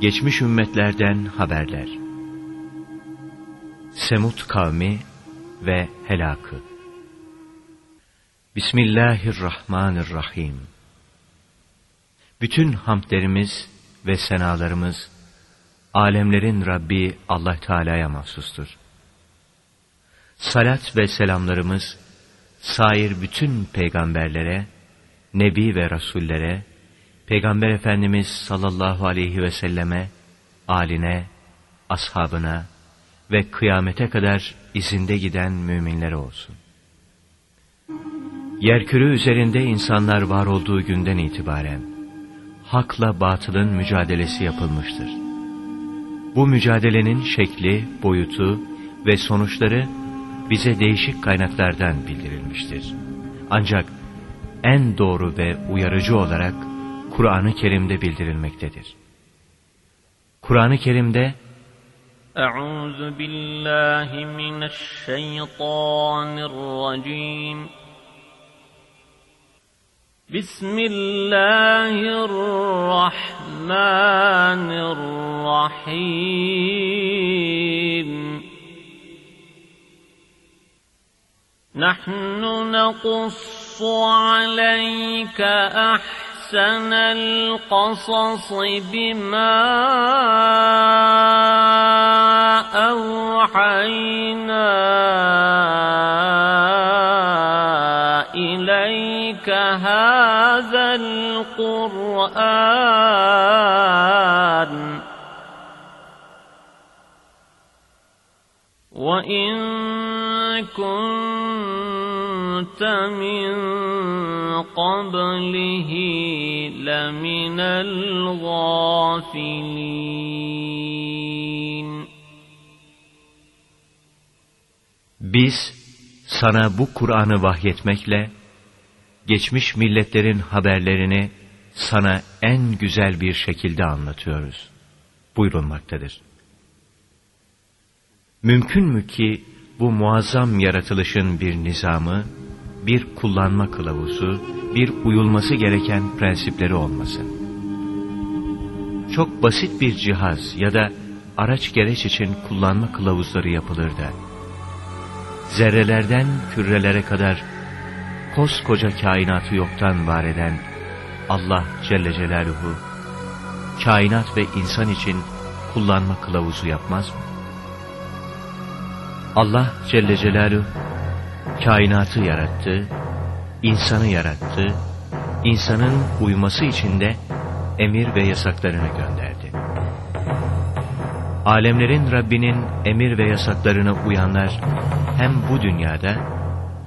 Geçmiş ümmetlerden haberler. Semut kavmi ve helakı. Bismillahirrahmanirrahim. Bütün hamdlerimiz ve senalarımız alemlerin Rabbi Allah Teala'ya mahsustur. Salat ve selamlarımız sair bütün peygamberlere, nebi ve rasullere, Peygamber Efendimiz sallallahu aleyhi ve selleme, aline, ashabına ve kıyamete kadar izinde giden müminlere olsun. Yerkürü üzerinde insanlar var olduğu günden itibaren, hakla batılın mücadelesi yapılmıştır. Bu mücadelenin şekli, boyutu ve sonuçları bize değişik kaynaklardan bildirilmiştir. Ancak en doğru ve uyarıcı olarak Kur'an-ı Kerim'de bildirilmektedir. Kur'an-ı Kerim'de Euzu billahi mineşşeytanirracim Bismillahirrahmanirrahim Nahnu naqussu aleyke ahsan أحسن القصص بما أوحينا إليك هذا القرآن. وإن كنت من قبله لمن الغافلين Biz sana bu Kur'an'ı vahyetmekle geçmiş milletlerin haberlerini sana en güzel bir şekilde anlatıyoruz. Buyurulmaktadır. Mümkün mü ki bu muazzam yaratılışın bir nizamı, bir kullanma kılavuzu, bir uyulması gereken prensipleri olmasın. Çok basit bir cihaz ya da araç gereç için kullanma kılavuzları yapılır da, zerrelerden kürelere kadar koskoca kainatı yoktan var eden Allah Celle Celaluhu, kainat ve insan için kullanma kılavuzu yapmaz mı? Allah Celle Celaluhu, kainatı yarattı, insanı yarattı, insanın uyması için de emir ve yasaklarını gönderdi. Alemlerin Rabbinin emir ve yasaklarına uyanlar hem bu dünyada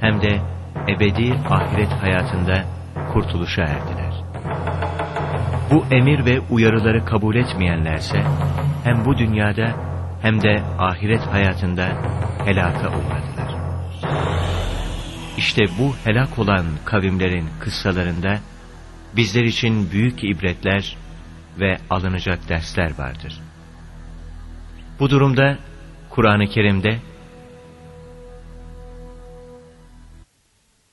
hem de ebedi ahiret hayatında kurtuluşa erdiler. Bu emir ve uyarıları kabul etmeyenlerse hem bu dünyada hem de ahiret hayatında helaka uğradılar. İşte bu helak olan kavimlerin kıssalarında bizler için büyük ibretler ve alınacak dersler vardır. Bu durumda Kur'an-ı Kerim'de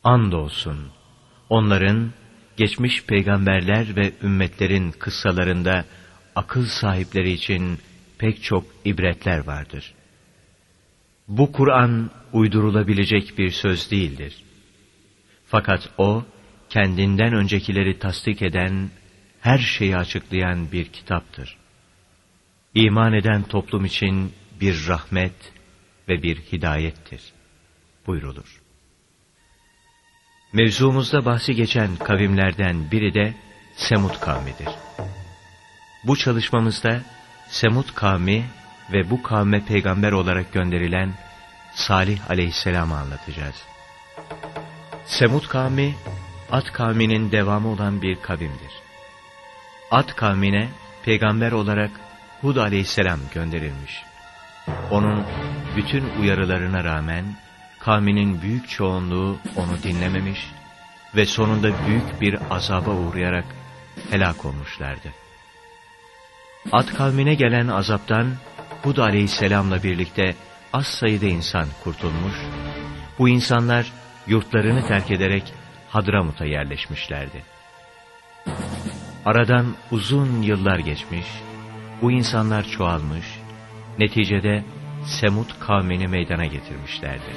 andolsun onların geçmiş peygamberler ve ümmetlerin kıssalarında akıl sahipleri için pek çok ibretler vardır. Bu Kur'an uydurulabilecek bir söz değildir. Fakat o, kendinden öncekileri tasdik eden, her şeyi açıklayan bir kitaptır. İman eden toplum için bir rahmet ve bir hidayettir. Buyrulur. Mevzumuzda bahsi geçen kavimlerden biri de Semud kavmidir. Bu çalışmamızda Semud kavmi ve bu kavme peygamber olarak gönderilen Salih aleyhisselamı anlatacağız. Semud kavmi, Ad kavminin devamı olan bir kavimdir. Ad kavmine peygamber olarak Hud aleyhisselam gönderilmiş. Onun bütün uyarılarına rağmen kavminin büyük çoğunluğu onu dinlememiş ve sonunda büyük bir azaba uğrayarak helak olmuşlardı. Ad kavmine gelen azaptan Hud aleyhisselamla birlikte az sayıda insan kurtulmuş, bu insanlar yurtlarını terk ederek Hadramut'a yerleşmişlerdi. Aradan uzun yıllar geçmiş, bu insanlar çoğalmış, neticede Semud kavmini meydana getirmişlerdi.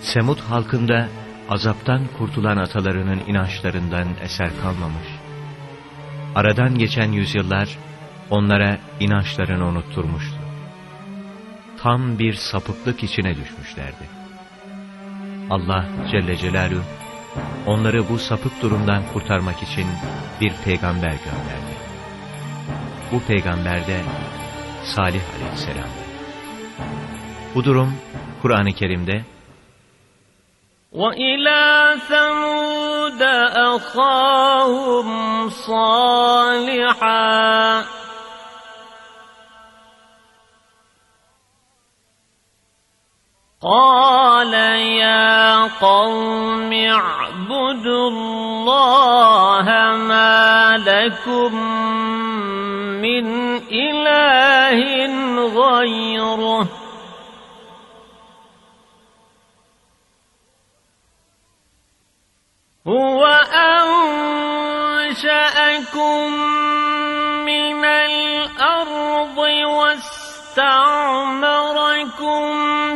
Semud halkında azaptan kurtulan atalarının inançlarından eser kalmamış. Aradan geçen yüzyıllar onlara inançlarını unutturmuştu. Tam bir sapıklık içine düşmüşlerdi. Allah Celle Celaluhu onları bu sapık durumdan kurtarmak için bir peygamber gönderdi. Bu peygamber de Salih Aleyhisselam. Bu durum Kur'an-ı Kerim'de وإلى ثمود أخاهم صالحا قال يا قوم اعبدوا الله ما لكم من إله غيره هو أنشأكم من الأرض واستعمركم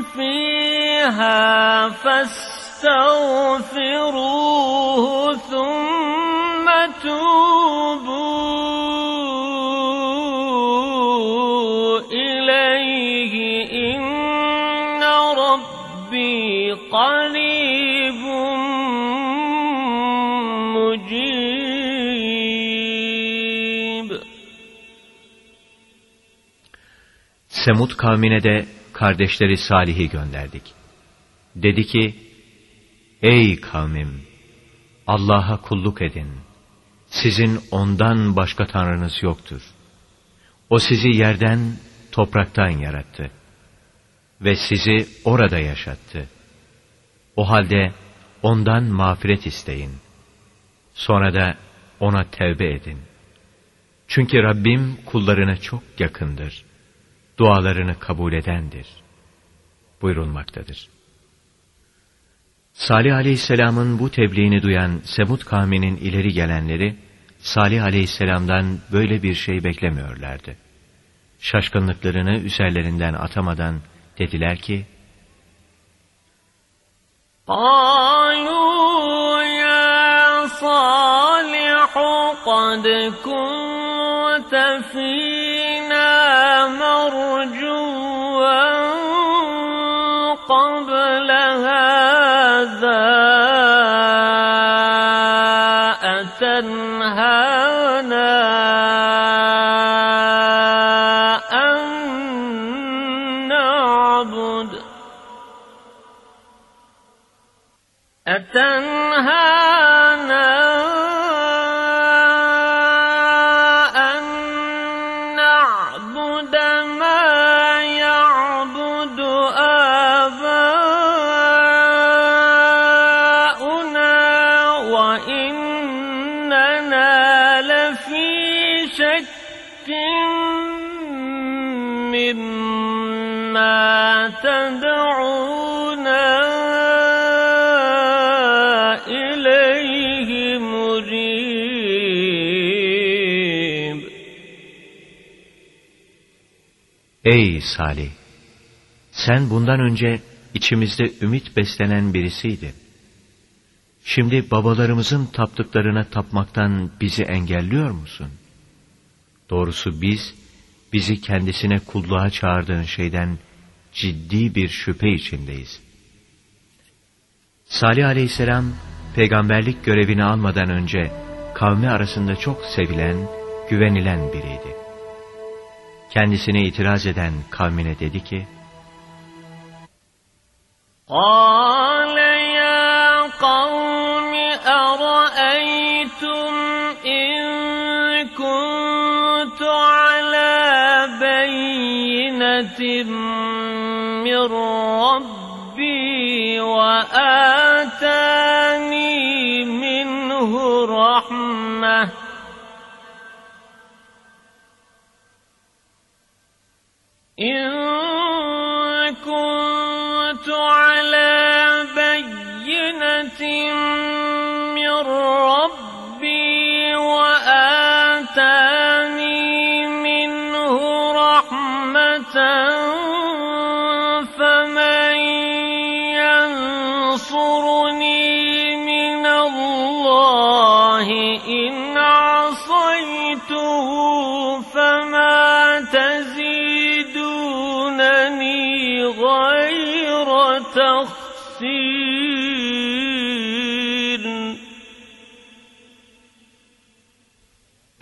فيها فاستغفروه ثم توبوا إليه إن ربي قريب Semud kavmine de kardeşleri Salih'i gönderdik. Dedi ki, Ey kavmim! Allah'a kulluk edin. Sizin ondan başka tanrınız yoktur. O sizi yerden, topraktan yarattı. Ve sizi orada yaşattı. O halde ondan mağfiret isteyin. Sonra da ona tevbe edin. Çünkü Rabbim kullarına çok yakındır Dualarını kabul edendir. Buyurulmaktadır. Salih Aleyhisselam'ın bu tebliğini duyan Semud kavminin ileri gelenleri, Salih Aleyhisselam'dan böyle bir şey beklemiyorlardı. Şaşkınlıklarını üzerlerinden atamadan dediler ki, قالوا يا صالح قد كنت فينا قبل هذا Salih! Sen bundan önce içimizde ümit beslenen birisiydin. Şimdi babalarımızın taptıklarına tapmaktan bizi engelliyor musun? Doğrusu biz, bizi kendisine kulluğa çağırdığın şeyden ciddi bir şüphe içindeyiz. Salih aleyhisselam, peygamberlik görevini almadan önce kavmi arasında çok sevilen, güvenilen biriydi. Kendisine itiraz eden kavmine dedi ki, قال يا قوم أرأيتم إن كنت على بينة من ربي وآتاني إن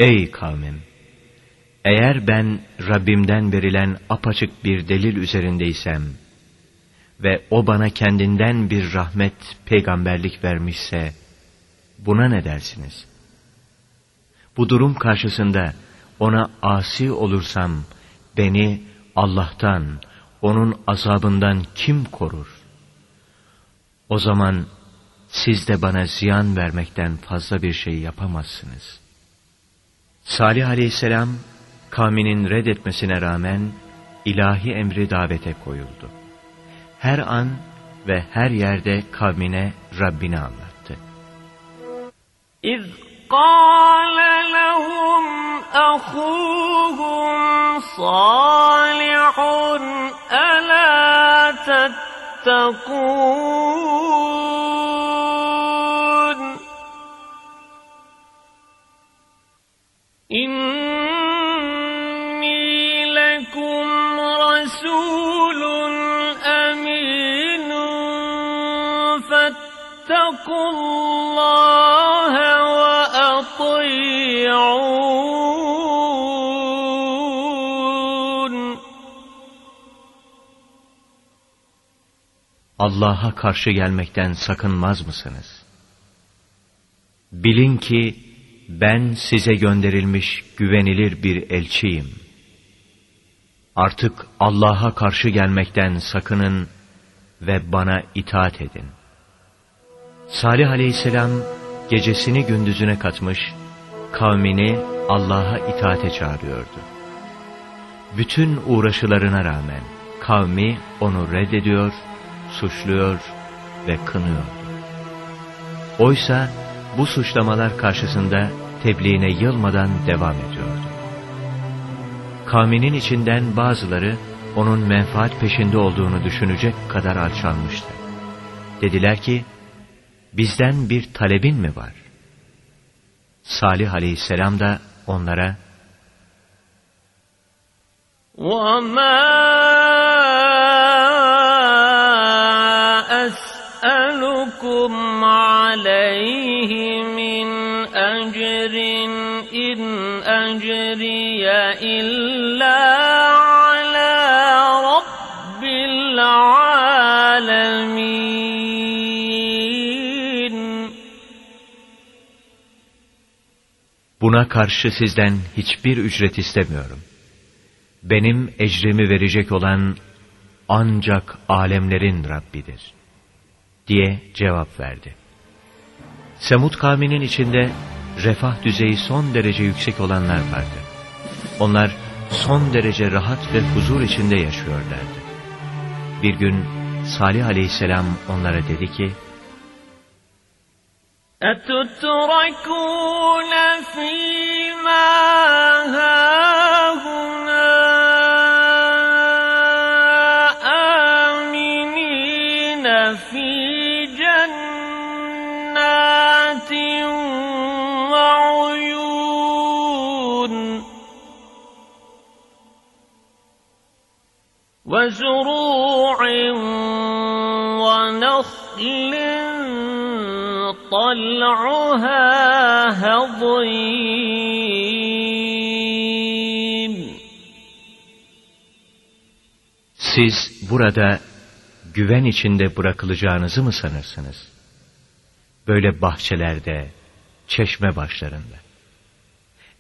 Ey kavmim! Eğer ben Rabbimden verilen apaçık bir delil üzerindeysem ve o bana kendinden bir rahmet, peygamberlik vermişse, buna ne dersiniz? Bu durum karşısında ona asi olursam, beni Allah'tan, onun azabından kim korur? O zaman siz de bana ziyan vermekten fazla bir şey yapamazsınız. Salih aleyhisselam, kavminin reddetmesine rağmen ilahi emri davete koyuldu. Her an ve her yerde kavmine Rabbini anlattı. İz قال لهم أخوهم صالح ألا تتقون إني لكم رسول أمين فاتقوا الله وأطيعون Allah'a karşı gelmekten sakınmaz mısınız? Bilin ki ben size gönderilmiş güvenilir bir elçiyim. Artık Allah'a karşı gelmekten sakının ve bana itaat edin. Salih aleyhisselam gecesini gündüzüne katmış, kavmini Allah'a itaate çağırıyordu. Bütün uğraşılarına rağmen kavmi onu reddediyor, suçluyor ve kınıyordu. Oysa bu suçlamalar karşısında tebliğine yılmadan devam ediyordu. Kavminin içinden bazıları onun menfaat peşinde olduğunu düşünecek kadar alçalmıştı. Dediler ki, bizden bir talebin mi var? Salih aleyhisselam da onlara, وما إلا على رب العالمين Buna karşı sizden hiçbir ücret istemiyorum. Benim ecrimi verecek olan ancak alemlerin Rabbidir. Diye cevap verdi. Semud kavminin içinde refah düzeyi son derece yüksek olanlar vardı. Onlar son derece rahat ve huzur içinde yaşıyorlardı. Bir gün Salih aleyhisselam onlara dedi ki, أتتركون فيما هاهنا وزروع ونخل طلعها هضيم Siz burada güven içinde bırakılacağınızı mı sanırsınız? Böyle bahçelerde, çeşme başlarında.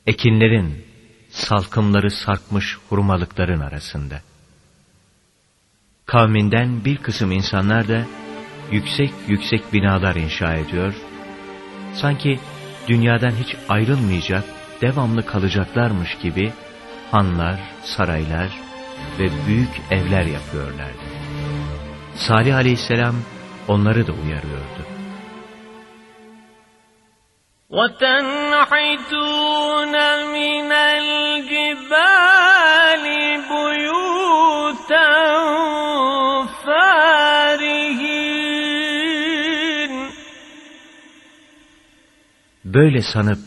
Ekinlerin, salkımları sarkmış hurmalıkların arasında. Kavminden bir kısım insanlar da yüksek yüksek binalar inşa ediyor, sanki dünyadan hiç ayrılmayacak, devamlı kalacaklarmış gibi hanlar, saraylar ve büyük evler yapıyorlardı. Salih aleyhisselam onları da uyarıyordu. وتنحتون من الجبال Böyle sanıp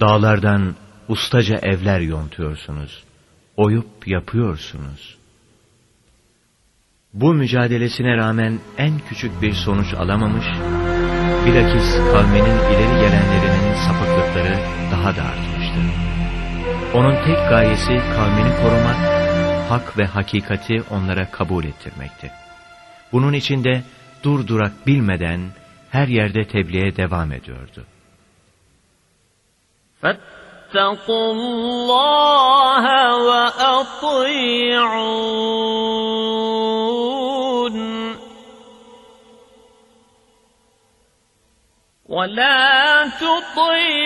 dağlardan ustaca evler yontuyorsunuz. Oyup yapıyorsunuz. Bu mücadelesine rağmen en küçük bir sonuç alamamış, bilakis kavminin ileri gelenlerinin sapıklıkları daha da artmıştı. Onun tek gayesi kavmini korumak, hak ve hakikati onlara kabul ettirmekti. Bunun için de dur durak bilmeden her yerde tebliğe devam ediyordu. فاتقوا الله وأطيعون. ولا تطيعوا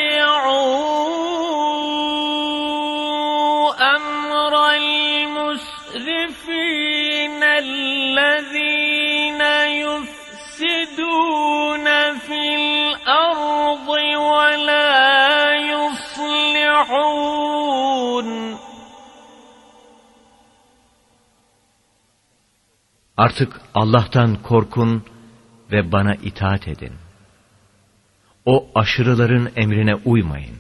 Artık Allah'tan korkun ve bana itaat edin. O aşırıların emrine uymayın.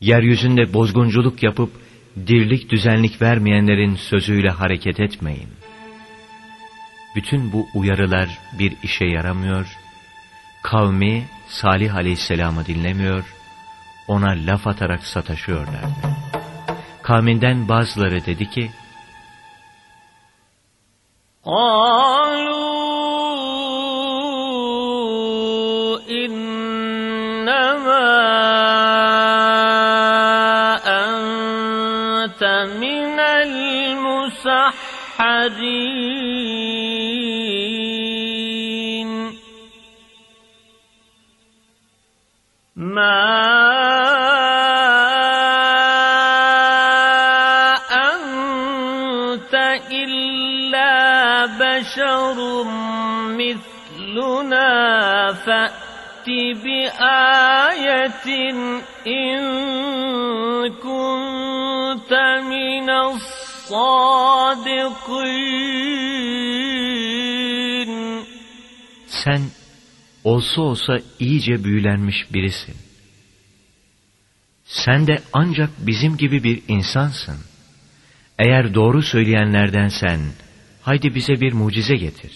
Yeryüzünde bozgunculuk yapıp dirlik düzenlik vermeyenlerin sözüyle hareket etmeyin. Bütün bu uyarılar bir işe yaramıyor, kavmi Salih Aleyhisselam'ı dinlemiyor, ona laf atarak sataşıyorlardı. Kavminden bazıları dedi ki, قالوا إنما أنت من المسحرين. ما فأت بآية إن كنت من الصادقين sen olsa olsa iyice büyülenmiş birisin. Sen de ancak bizim gibi bir insansın. Eğer doğru söyleyenlerdensen, haydi bize bir mucize getir.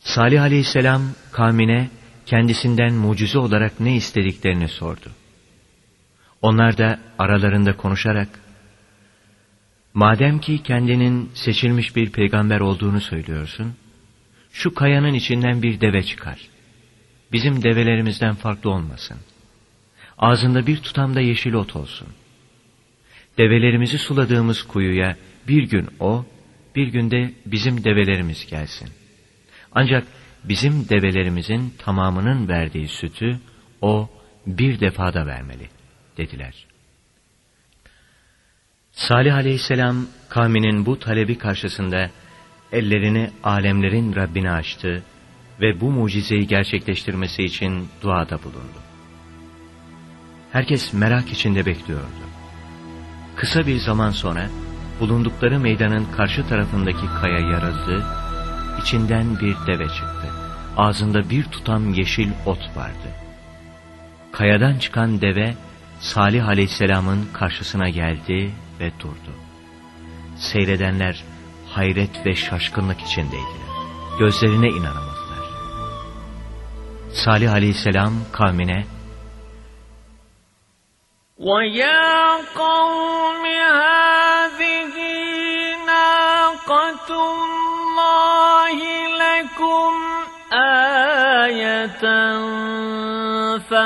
Salih aleyhisselam kavmine kendisinden mucize olarak ne istediklerini sordu. Onlar da aralarında konuşarak, Madem ki kendinin seçilmiş bir peygamber olduğunu söylüyorsun, şu kayanın içinden bir deve çıkar. Bizim develerimizden farklı olmasın. Ağzında bir tutamda yeşil ot olsun. Develerimizi suladığımız kuyuya bir gün o, bir günde bizim develerimiz gelsin. Ancak bizim develerimizin tamamının verdiği sütü o bir defada vermeli, dediler. Salih aleyhisselam kavminin bu talebi karşısında ellerini alemlerin Rabbine açtı ve bu mucizeyi gerçekleştirmesi için duada bulundu. Herkes merak içinde bekliyordu. Kısa bir zaman sonra bulundukları meydanın karşı tarafındaki kaya yarıldı, içinden bir deve çıktı. Ağzında bir tutam yeşil ot vardı. Kayadan çıkan deve Salih Aleyhisselam'ın karşısına geldi ve durdu. Seyredenler hayret ve şaşkınlık içindeydiler. Gözlerine inanamadılar. Salih Aleyhisselam kavmine ويا قوم هذه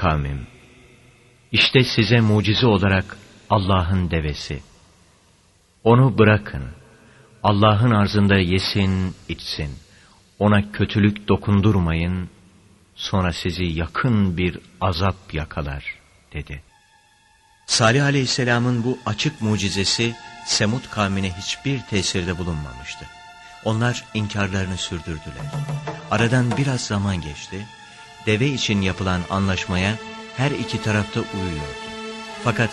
Kavmim! İşte size mucize olarak Allah'ın devesi. Onu bırakın. Allah'ın arzında yesin, içsin. Ona kötülük dokundurmayın. Sonra sizi yakın bir azap yakalar, dedi. Salih Aleyhisselam'ın bu açık mucizesi Semud kavmine hiçbir tesirde bulunmamıştı. Onlar inkarlarını sürdürdüler. Aradan biraz zaman geçti deve için yapılan anlaşmaya her iki tarafta uyuyordu. Fakat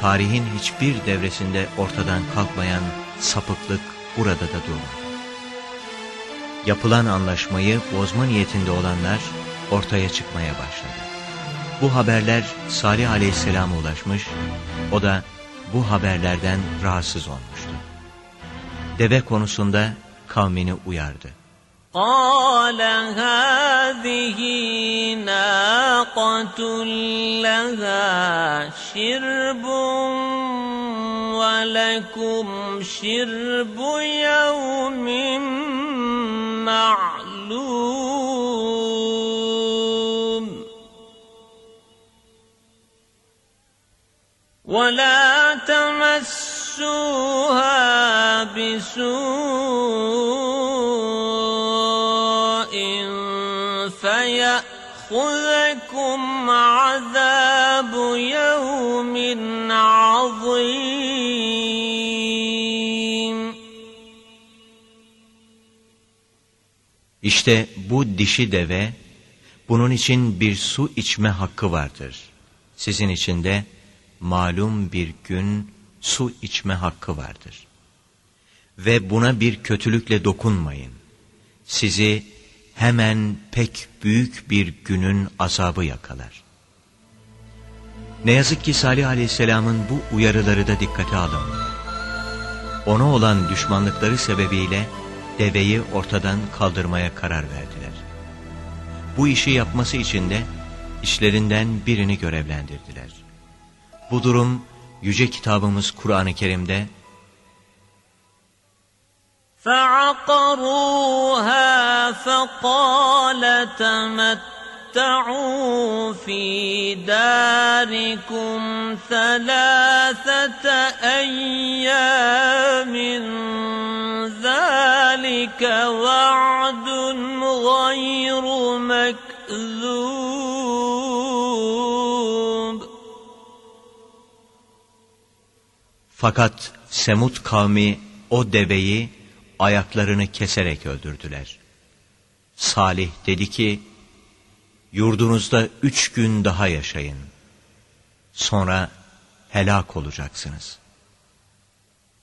tarihin hiçbir devresinde ortadan kalkmayan sapıklık burada da durmadı. Yapılan anlaşmayı bozma niyetinde olanlar ortaya çıkmaya başladı. Bu haberler Salih Aleyhisselam'a ulaşmış, o da bu haberlerden rahatsız olmuştu. Deve konusunda kavmini uyardı. قال هذه لها شرب ولكم شرب يوم معلوم. ولا تمسوها بسوء فيأخذكم عذاب يوم عظيم İşte bu dişi deve, bunun için bir su içme hakkı vardır. Sizin için de malum bir gün su içme hakkı vardır. Ve buna bir kötülükle dokunmayın. Sizi hemen pek büyük bir günün azabı yakalar. Ne yazık ki Salih Aleyhisselam'ın bu uyarıları da dikkate alınmadı. Ona olan düşmanlıkları sebebiyle deveyi ortadan kaldırmaya karar verdiler. Bu işi yapması için de işlerinden birini görevlendirdiler. Bu durum yüce kitabımız Kur'an-ı Kerim'de فعقروها فقال تمتعوا في داركم ثلاثة أيام ذلك وعد غير مكذوب. Fakat Semud kavmi o deveyi ayaklarını keserek öldürdüler. Salih dedi ki, yurdunuzda üç gün daha yaşayın. Sonra helak olacaksınız.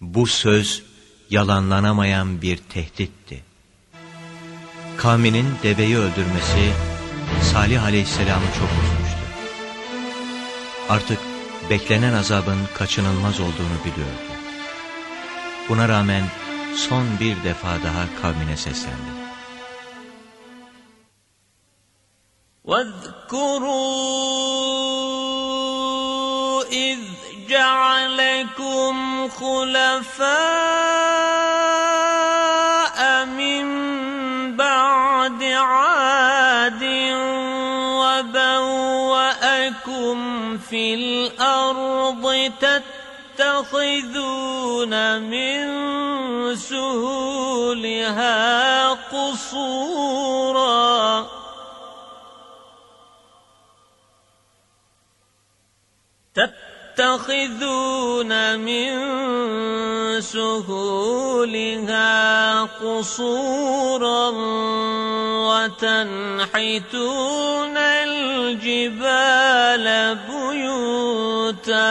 Bu söz yalanlanamayan bir tehditti. Kavminin deveyi öldürmesi Salih Aleyhisselam'ı çok üzmüştü. Artık beklenen azabın kaçınılmaz olduğunu biliyordu. Buna rağmen son bir defa daha kavmine seslendi. واذكروا إذ جعلكم خلفاء من بعد عاد وبوأكم في الأرض تتخذون من سهولها قصورا. تتخذون من سهولها قصورا وتنحتون الجبال بيوتا.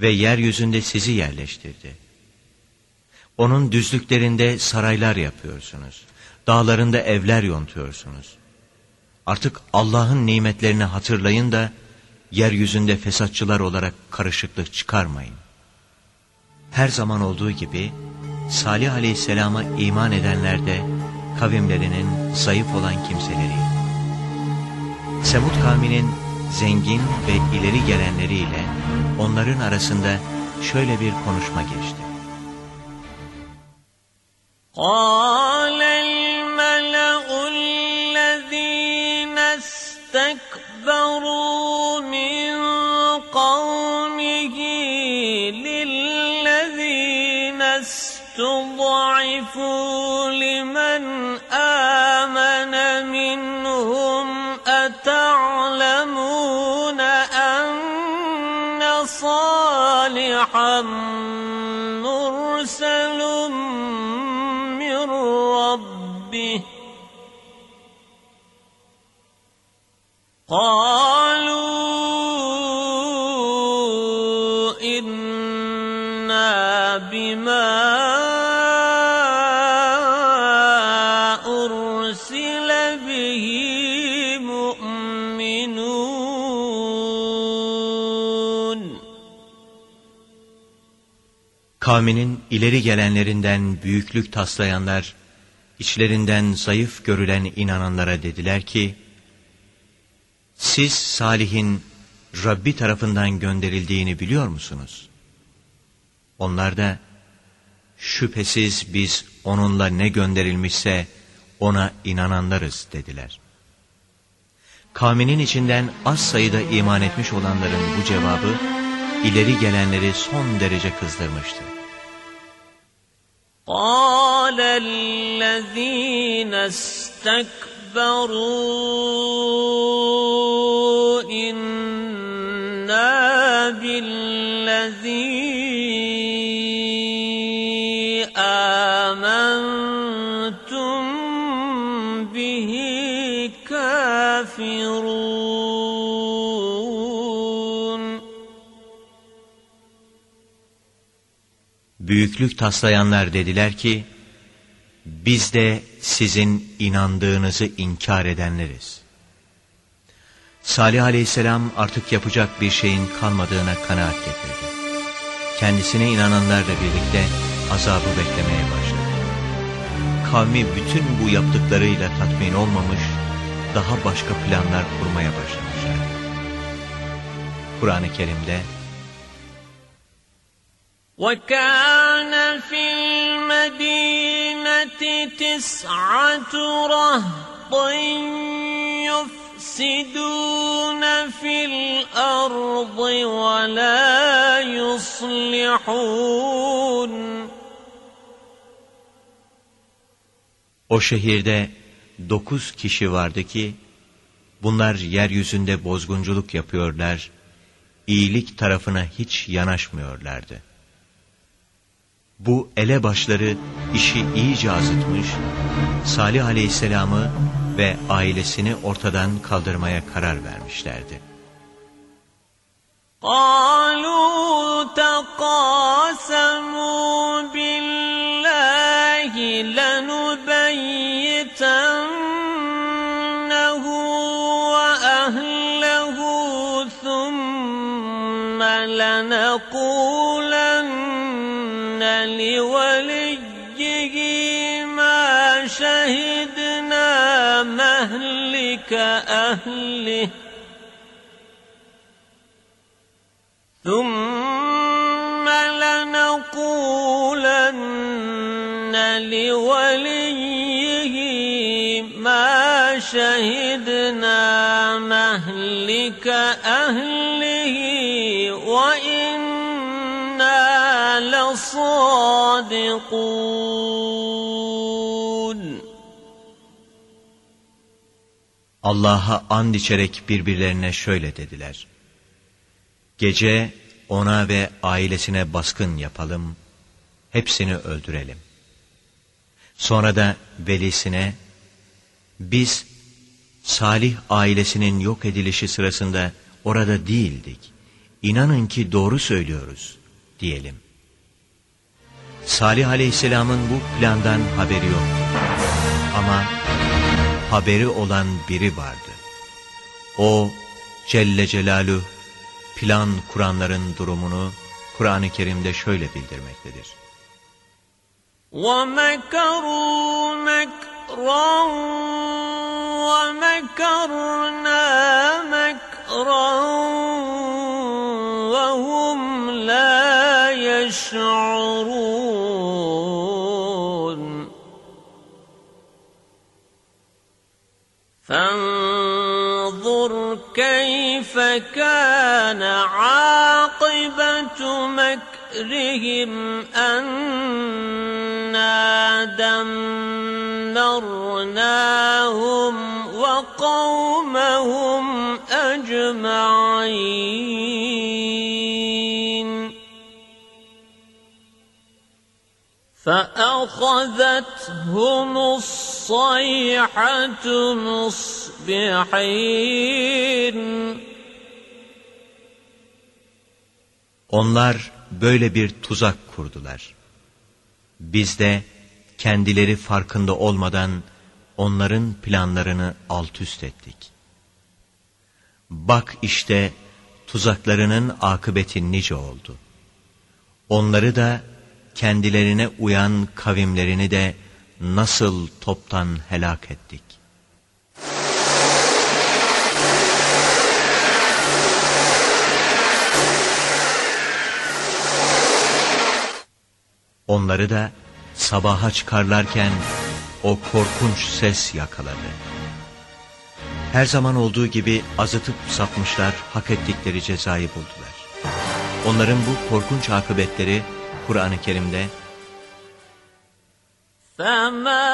Ve yeryüzünde sizi yerleştirdi. Onun düzlüklerinde saraylar yapıyorsunuz. Dağlarında evler yontuyorsunuz. Artık Allah'ın nimetlerini hatırlayın da yeryüzünde fesatçılar olarak karışıklık çıkarmayın. Her zaman olduğu gibi Salih Aleyhisselam'a iman edenler de kavimlerinin zayıf olan kimseleriydi. Semud kavminin zengin ve ileri gelenleriyle onların arasında şöyle bir konuşma geçti. قال الملأ الذين قالوا إنا بما أرسل به مؤمنون Kavminin ileri gelenlerinden büyüklük taslayanlar, içlerinden zayıf görülen inananlara dediler ki, siz Salih'in Rabbi tarafından gönderildiğini biliyor musunuz? Onlar da, şüphesiz biz onunla ne gönderilmişse ona inananlarız dediler. Kavminin içinden az sayıda iman etmiş olanların bu cevabı, ileri gelenleri son derece kızdırmıştı. قال الذين استكبروا إنا بالذي آمنتم به كافرون Büyüklük taslayanlar dediler ki, biz de sizin inandığınızı inkar edenleriz. Salih aleyhisselam artık yapacak bir şeyin kalmadığına kanaat getirdi. Kendisine inananlarla birlikte azabı beklemeye başladı. Kavmi bütün bu yaptıklarıyla tatmin olmamış, daha başka planlar kurmaya başlamışlar. Kur'an-ı Kerim'de وكان في المدينة تسعة رهط يفسدون في الأرض ولا يصلحون O şehirde dokuz kişi vardı ki, bunlar yeryüzünde bozgunculuk yapıyorlar, iyilik tarafına hiç yanaşmıyorlardı. Bu elebaşları işi iyice azıtmış, Salih aleyhisselamı ve ailesini ortadan kaldırmaya karar vermişlerdi. قالوا تقاسموا بالله لنبيتنه وأهله ثم لنقولن لوليه ما شهدنا مهلك أهله. ثم لنقولن لوليه ما شهدنا مهلك أهله. لصادقون Allah'a and içerek birbirlerine şöyle dediler. Gece ona ve ailesine baskın yapalım, hepsini öldürelim. Sonra da velisine, biz Salih ailesinin yok edilişi sırasında orada değildik. İnanın ki doğru söylüyoruz, diyelim. Salih aleyhisselamın bu plandan haberi yoktu. Ama haberi olan biri vardı. O Celle Celaluhu plan kuranların durumunu Kur'an-ı Kerim'de şöyle bildirmektedir. ومكروا مكرا ومكرنا مكرا وهم لا يشعرون فانظر كيف كان عاقبة مكرهم أنا دمرناهم وقومهم أجمعين. فأخذتهم الصيحة الصيحة مصبحين Onlar böyle bir tuzak kurdular. Biz de kendileri farkında olmadan onların planlarını alt üst ettik. Bak işte tuzaklarının akıbeti nice oldu. Onları da kendilerine uyan kavimlerini de nasıl toptan helak ettik. Onları da sabaha çıkarlarken o korkunç ses yakaladı. Her zaman olduğu gibi azıtıp sapmışlar, hak ettikleri cezayı buldular. Onların bu korkunç akıbetleri Kur'an-ı Kerim'de فما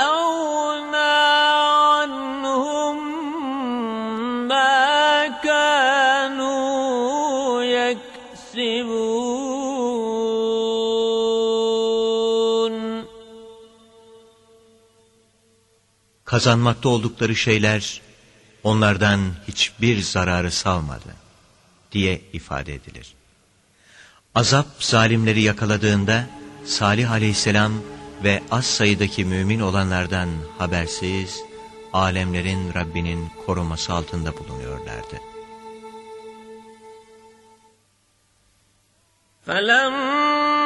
أغنى عنهم ما كانوا يكسبون kazanmakta oldukları şeyler onlardan hiçbir zararı salmadı diye ifade edilir. Azap zalimleri yakaladığında Salih aleyhisselam ve az sayıdaki mümin olanlardan habersiz alemlerin Rabbinin koruması altında bulunuyorlardı. فلما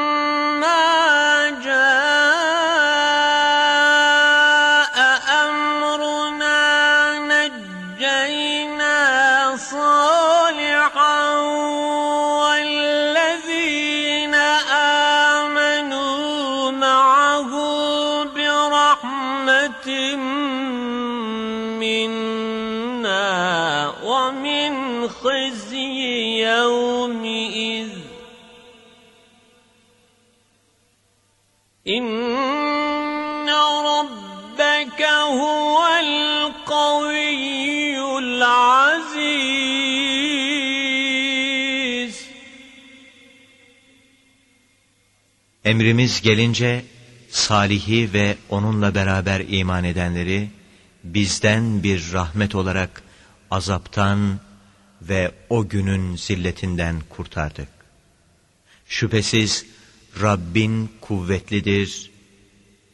Emrimiz gelince Salih'i ve onunla beraber iman edenleri bizden bir rahmet olarak azaptan ve o günün zilletinden kurtardık. Şüphesiz Rabbin kuvvetlidir,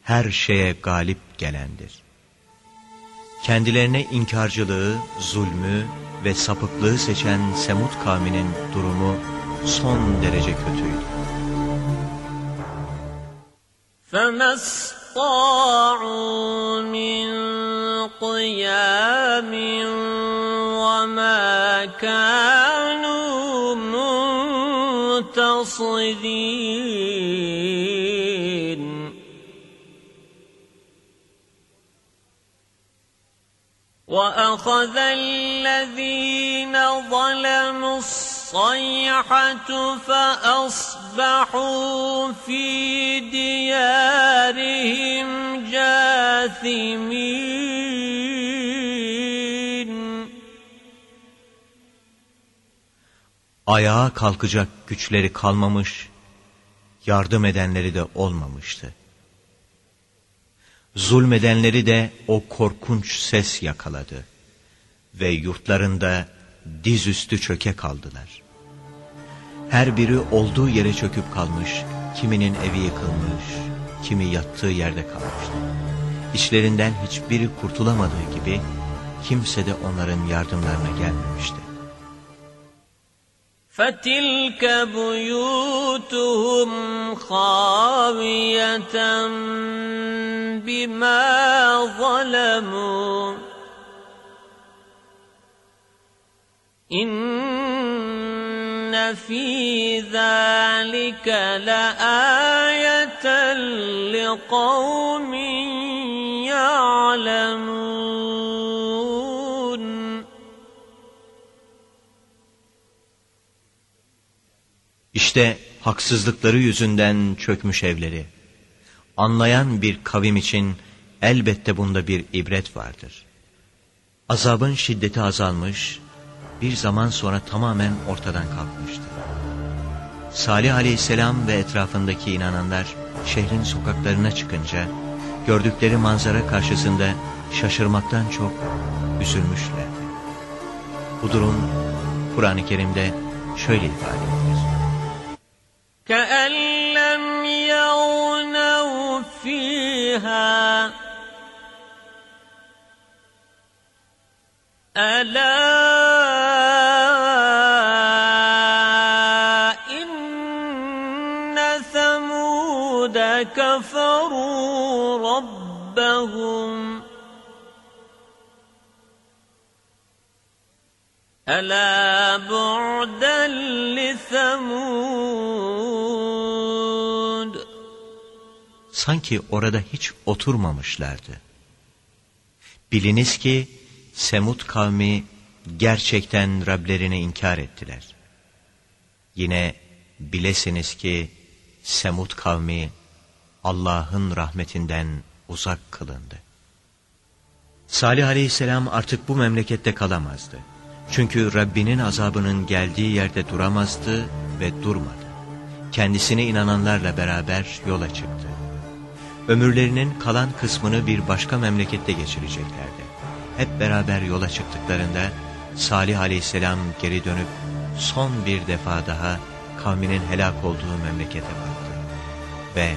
her şeye galip gelendir. Kendilerine inkarcılığı, zulmü ve sapıklığı seçen Semud kavminin durumu son derece kötüydü. فما استطاعوا من قيام وما كانوا منتصرين وأخذ الذين ظلموا الصيحة فأصبحوا في ديارهم جاثمين Ayağa kalkacak güçleri kalmamış, yardım edenleri de olmamıştı. Zulmedenleri de o korkunç ses yakaladı ve yurtlarında dizüstü çöke kaldılar. Her biri olduğu yere çöküp kalmış, kiminin evi yıkılmış, kimi yattığı yerde kalmıştı. İçlerinden hiçbiri kurtulamadığı gibi kimse de onların yardımlarına gelmemişti. فتلك بيوتهم خاوية بما ظلموا إن في ذلك لآية لقوم يعلمون İşte haksızlıkları yüzünden çökmüş evleri. Anlayan bir kavim için elbette bunda bir ibret vardır. Azabın şiddeti azalmış, bir zaman sonra tamamen ortadan kalkmıştı. Salih aleyhisselam ve etrafındaki inananlar şehrin sokaklarına çıkınca gördükleri manzara karşısında şaşırmaktan çok üzülmüşlerdi. Bu durum Kur'an-ı Kerim'de şöyle ifade edilir. كأن لم يغنوا فيها ألا ألا بعدا لثمود Sanki orada hiç oturmamışlardı. Biliniz ki Semud kavmi gerçekten Rablerini inkar ettiler. Yine bilesiniz ki Semud kavmi Allah'ın rahmetinden uzak kılındı. Salih aleyhisselam artık bu memlekette kalamazdı. Çünkü Rabbinin azabının geldiği yerde duramazdı ve durmadı. Kendisine inananlarla beraber yola çıktı. Ömürlerinin kalan kısmını bir başka memlekette geçireceklerdi. Hep beraber yola çıktıklarında Salih aleyhisselam geri dönüp son bir defa daha kavminin helak olduğu memlekete baktı. Ve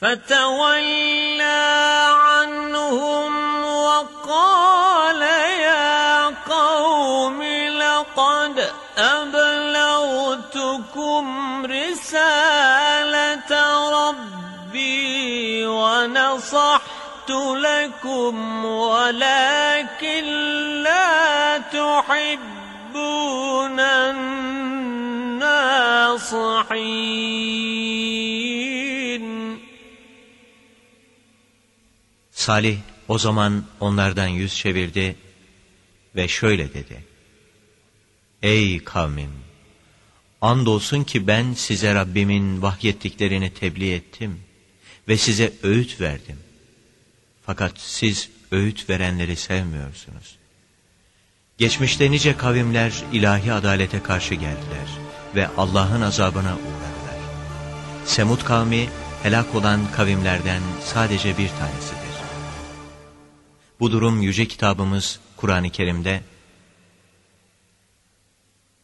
فتولى عنهم وقال أبلغتكم رسالة ربي ونصحت لكم ولكن لا تحبون الناصحين Salih o zaman onlardan yüz çevirdi ve şöyle dedi. Ey kavmim! Andolsun ki ben size Rabbimin vahyettiklerini tebliğ ettim ve size öğüt verdim. Fakat siz öğüt verenleri sevmiyorsunuz. Geçmişte nice kavimler ilahi adalete karşı geldiler ve Allah'ın azabına uğradılar. Semud kavmi helak olan kavimlerden sadece bir tanesidir. Bu durum yüce kitabımız Kur'an-ı Kerim'de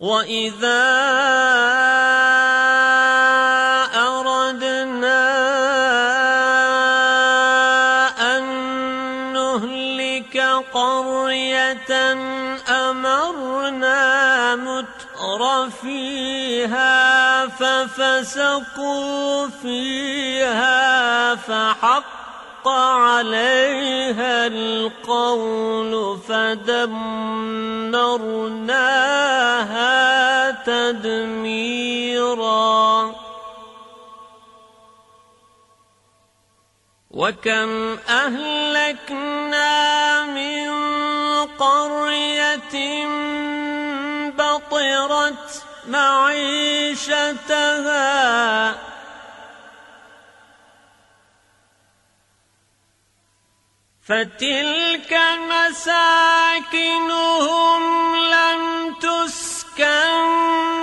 وإذا أردنا أن نهلك قرية أمرنا متر فيها ففسقوا فيها فحق عليها القول فدمرناها تدميرا. وكم أهلكنا من قرية بطرت معيشتها فتلك مساكنهم لم تسكن.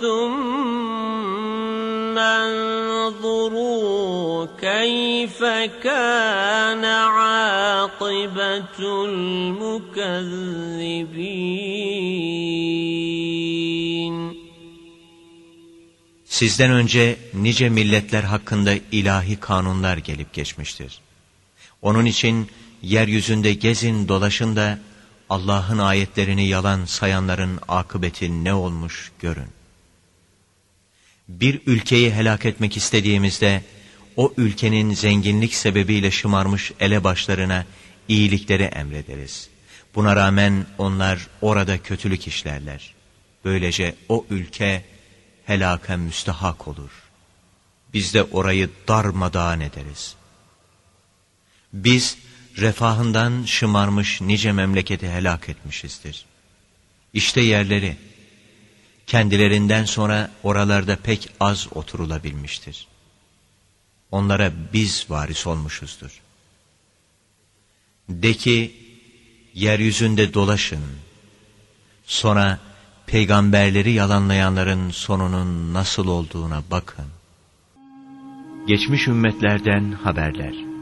ثم انظروا كيف كان عاقبة المكذبين Sizden önce nice milletler hakkında ilahi kanunlar gelip geçmiştir. Onun için yeryüzünde gezin dolaşın da Allah'ın ayetlerini yalan sayanların akıbeti ne olmuş görün. Bir ülkeyi helak etmek istediğimizde o ülkenin zenginlik sebebiyle şımarmış elebaşlarına iyilikleri emrederiz. Buna rağmen onlar orada kötülük işlerler. Böylece o ülke helaka müstehak olur. Biz de orayı darmadağın ederiz. Biz refahından şımarmış nice memleketi helak etmişizdir. İşte yerleri, kendilerinden sonra oralarda pek az oturulabilmiştir. Onlara biz varis olmuşuzdur. De ki, yeryüzünde dolaşın, sonra peygamberleri yalanlayanların sonunun nasıl olduğuna bakın. Geçmiş ümmetlerden haberler.